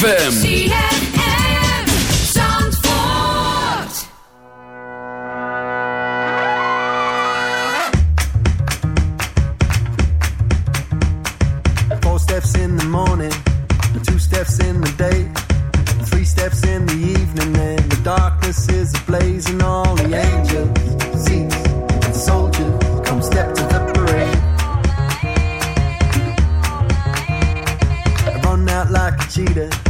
ZFM. ZFM. Four steps in the morning. Two steps in the day. Three steps in the evening. And the darkness is ablaze. And all the angels, seats, and soldiers come step to the parade. cheetah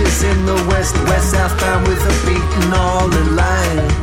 in the west, west southbound with a beaten all in line.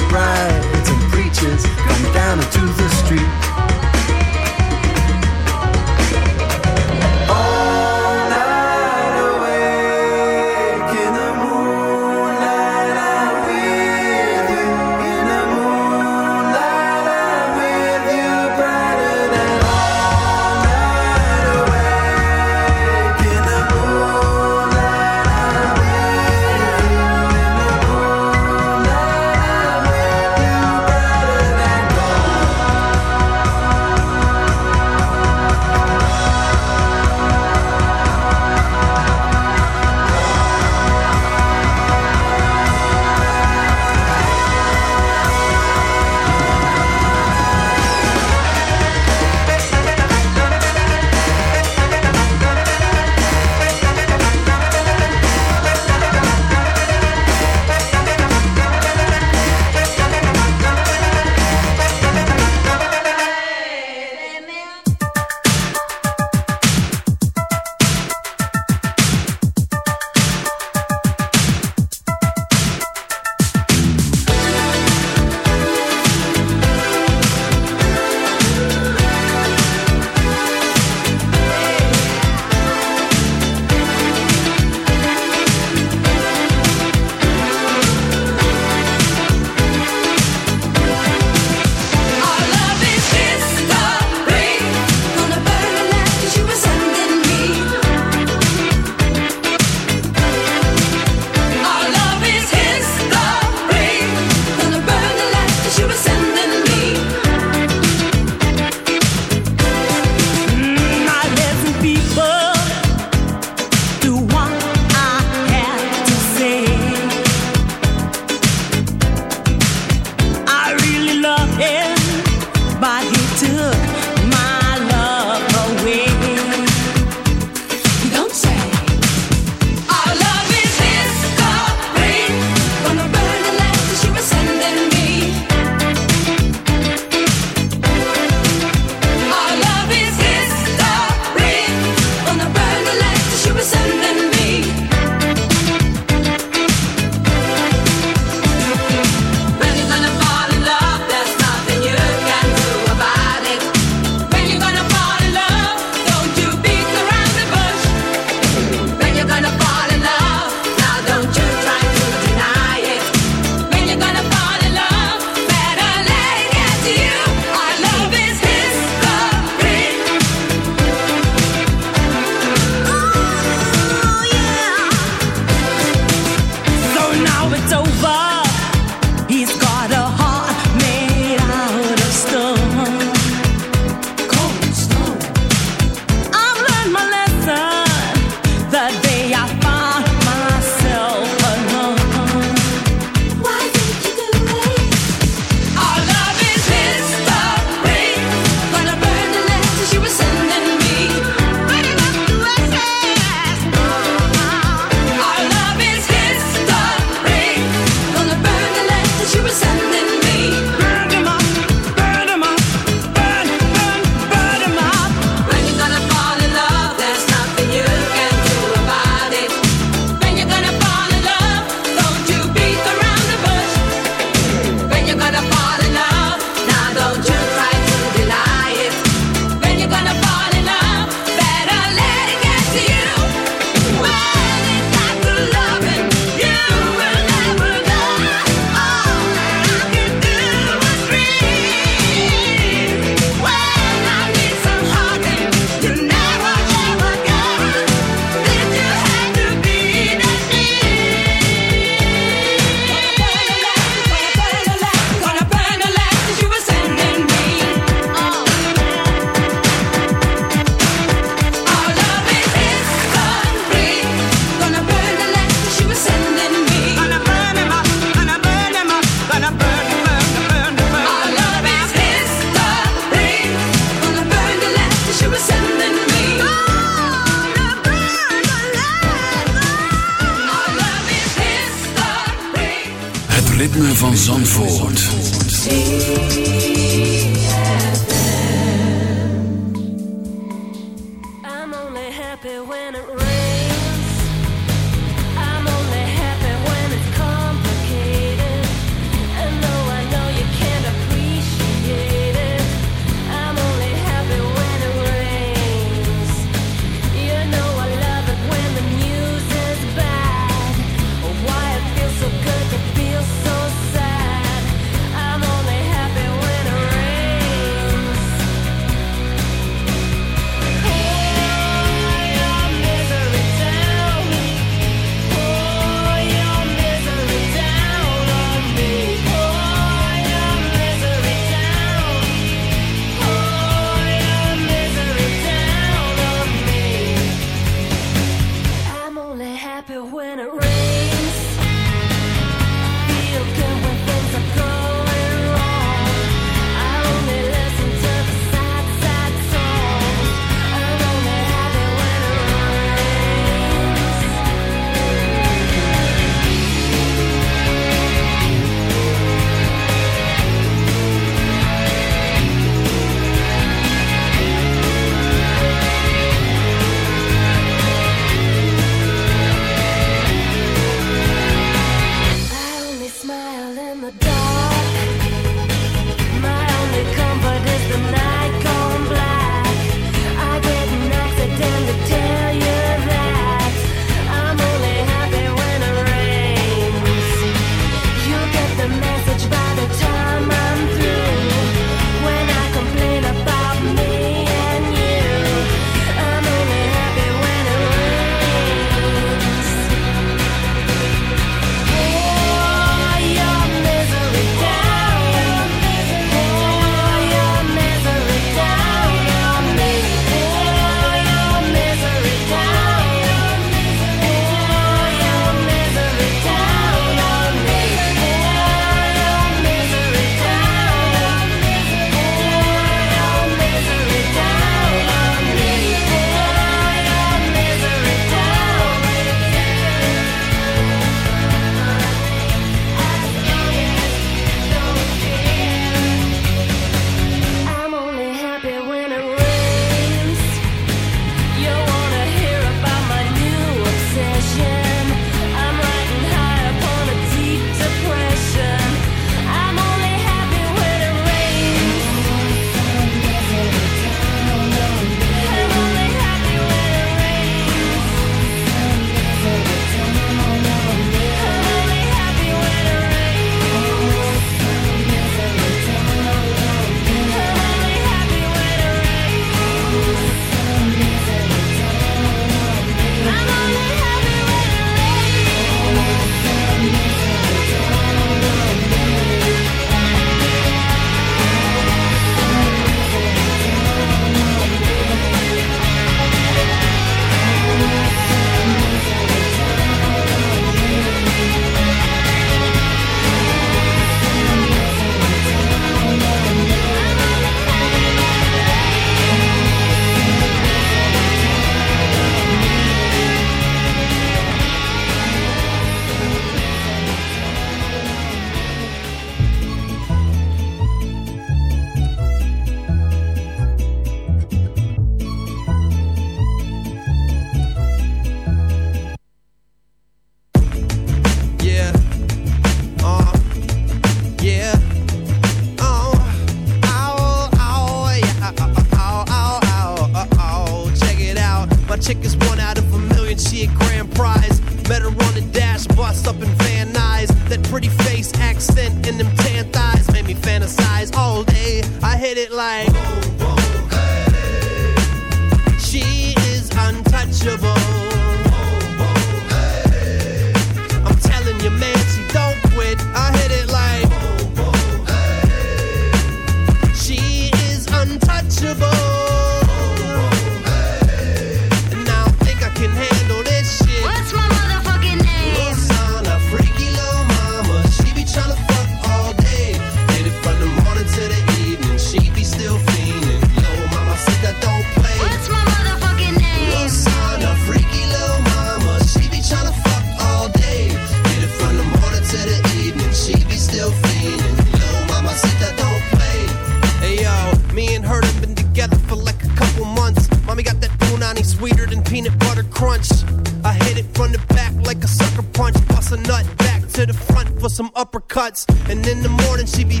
And in the morning, she be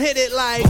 hit it like.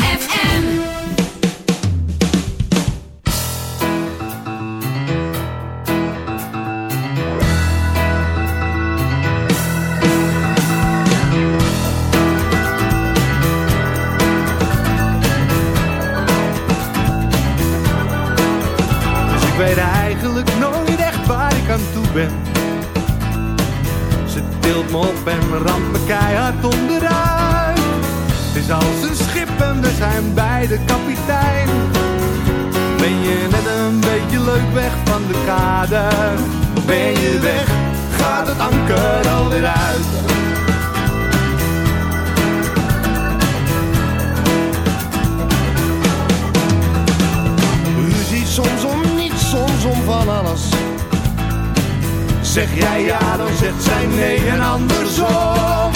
Gaat het anker alweer uit. Ruzie soms om niets, soms om van alles. Zeg jij ja, dan zegt zij nee en andersom.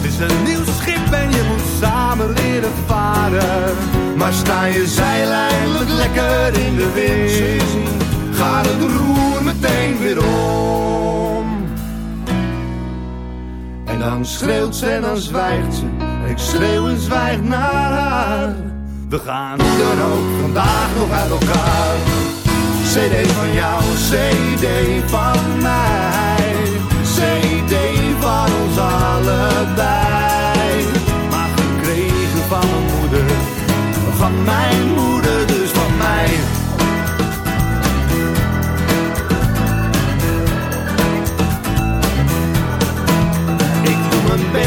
Het is een nieuw schip en je moet samen leren varen. Maar sta je zeil eindelijk lekker in de wind, gaat het roer meteen weer om. Dan schreeuwt ze en dan zwijgt ze. Ik schreeuw en zwijg naar haar. We gaan hoe dan ook vandaag nog uit elkaar. CD van jou, CD van mij. CD van ons allebei. Maar gekregen van mijn moeder, van mijn moeder, dus van mij.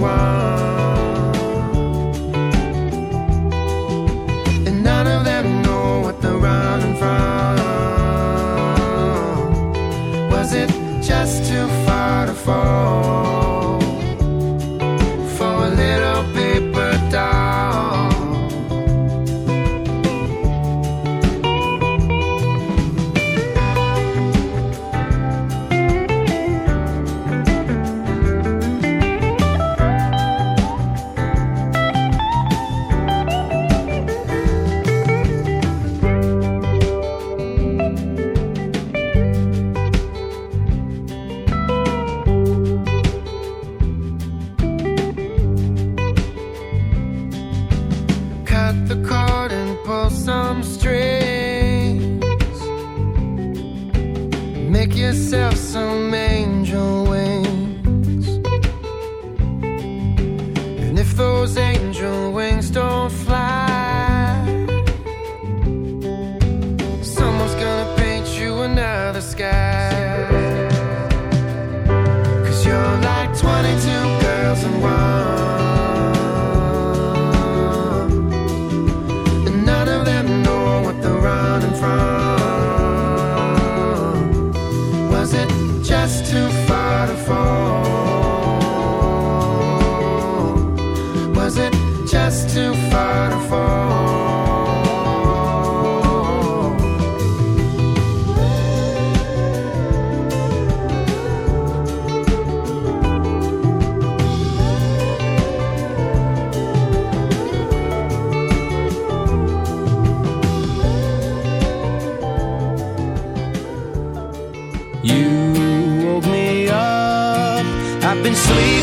One.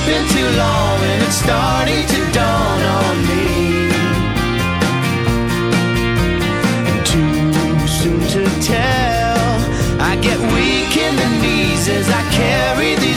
been too long and it's starting to dawn on me. Too soon to tell. I get weak in the knees as I carry these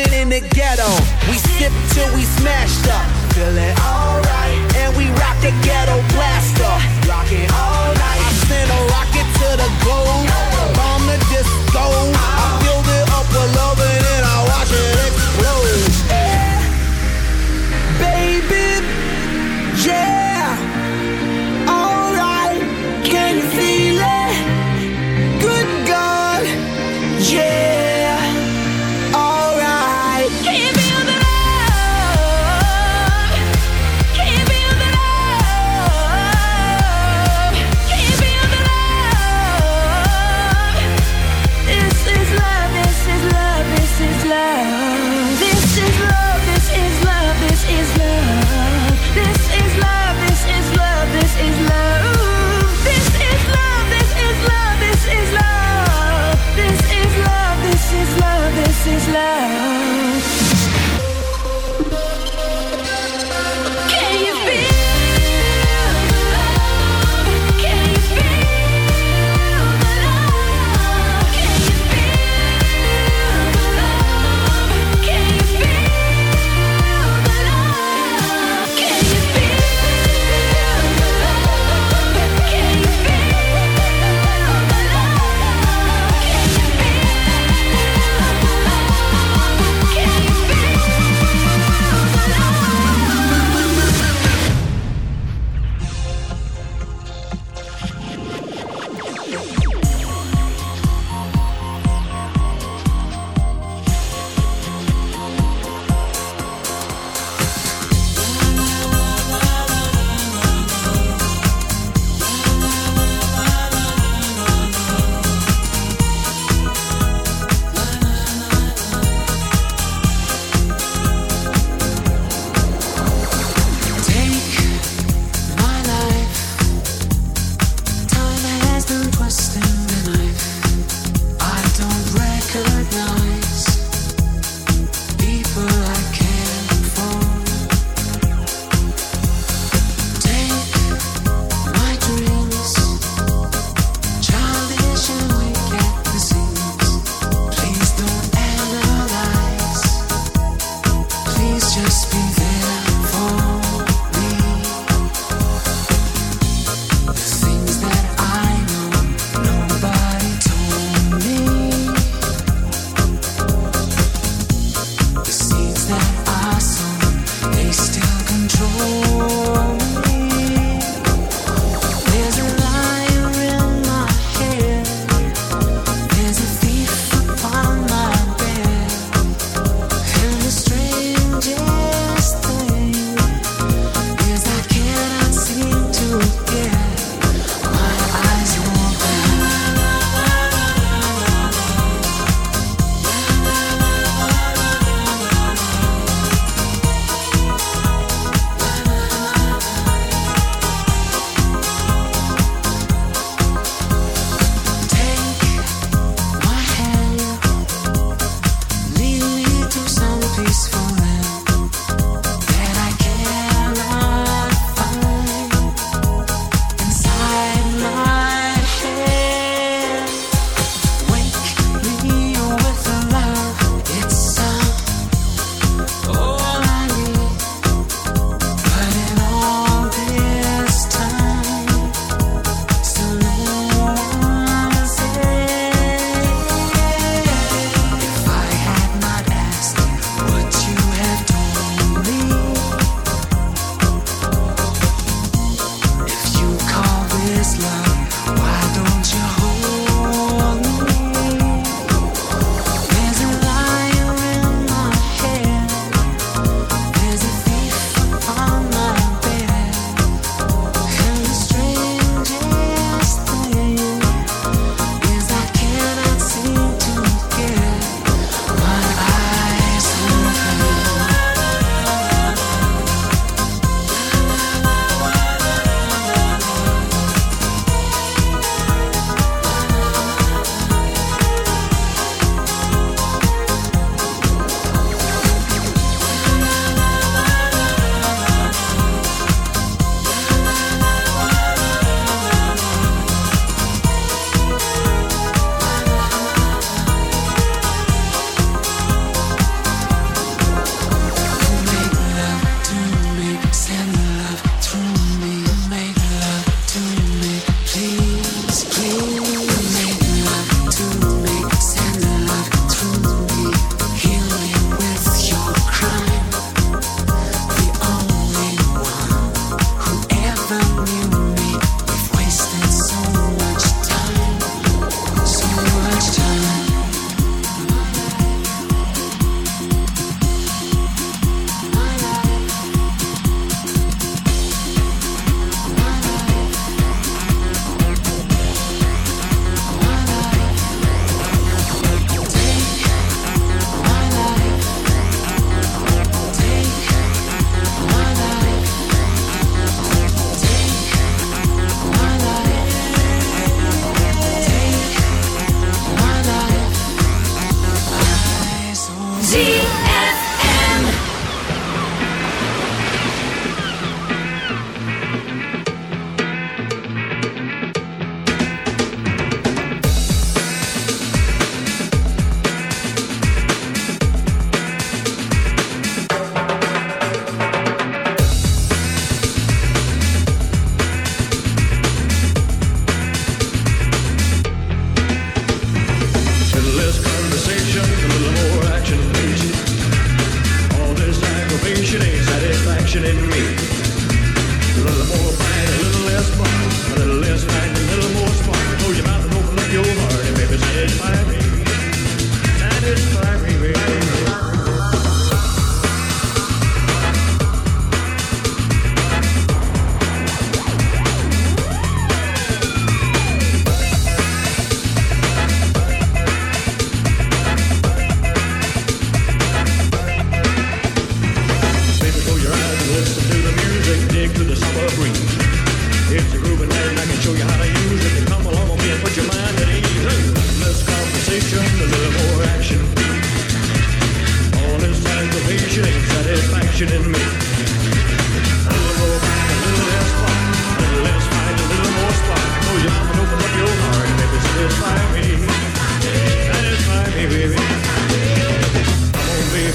chillin' in the ghetto. We sip till we smashed up, feelin' alright. And we rock the ghetto blaster, rockin' all night. I sent a rocket to the gold. bomb the disco.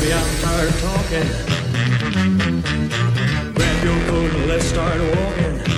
Baby, I'm tired talking. Grab your coat and let's start walking.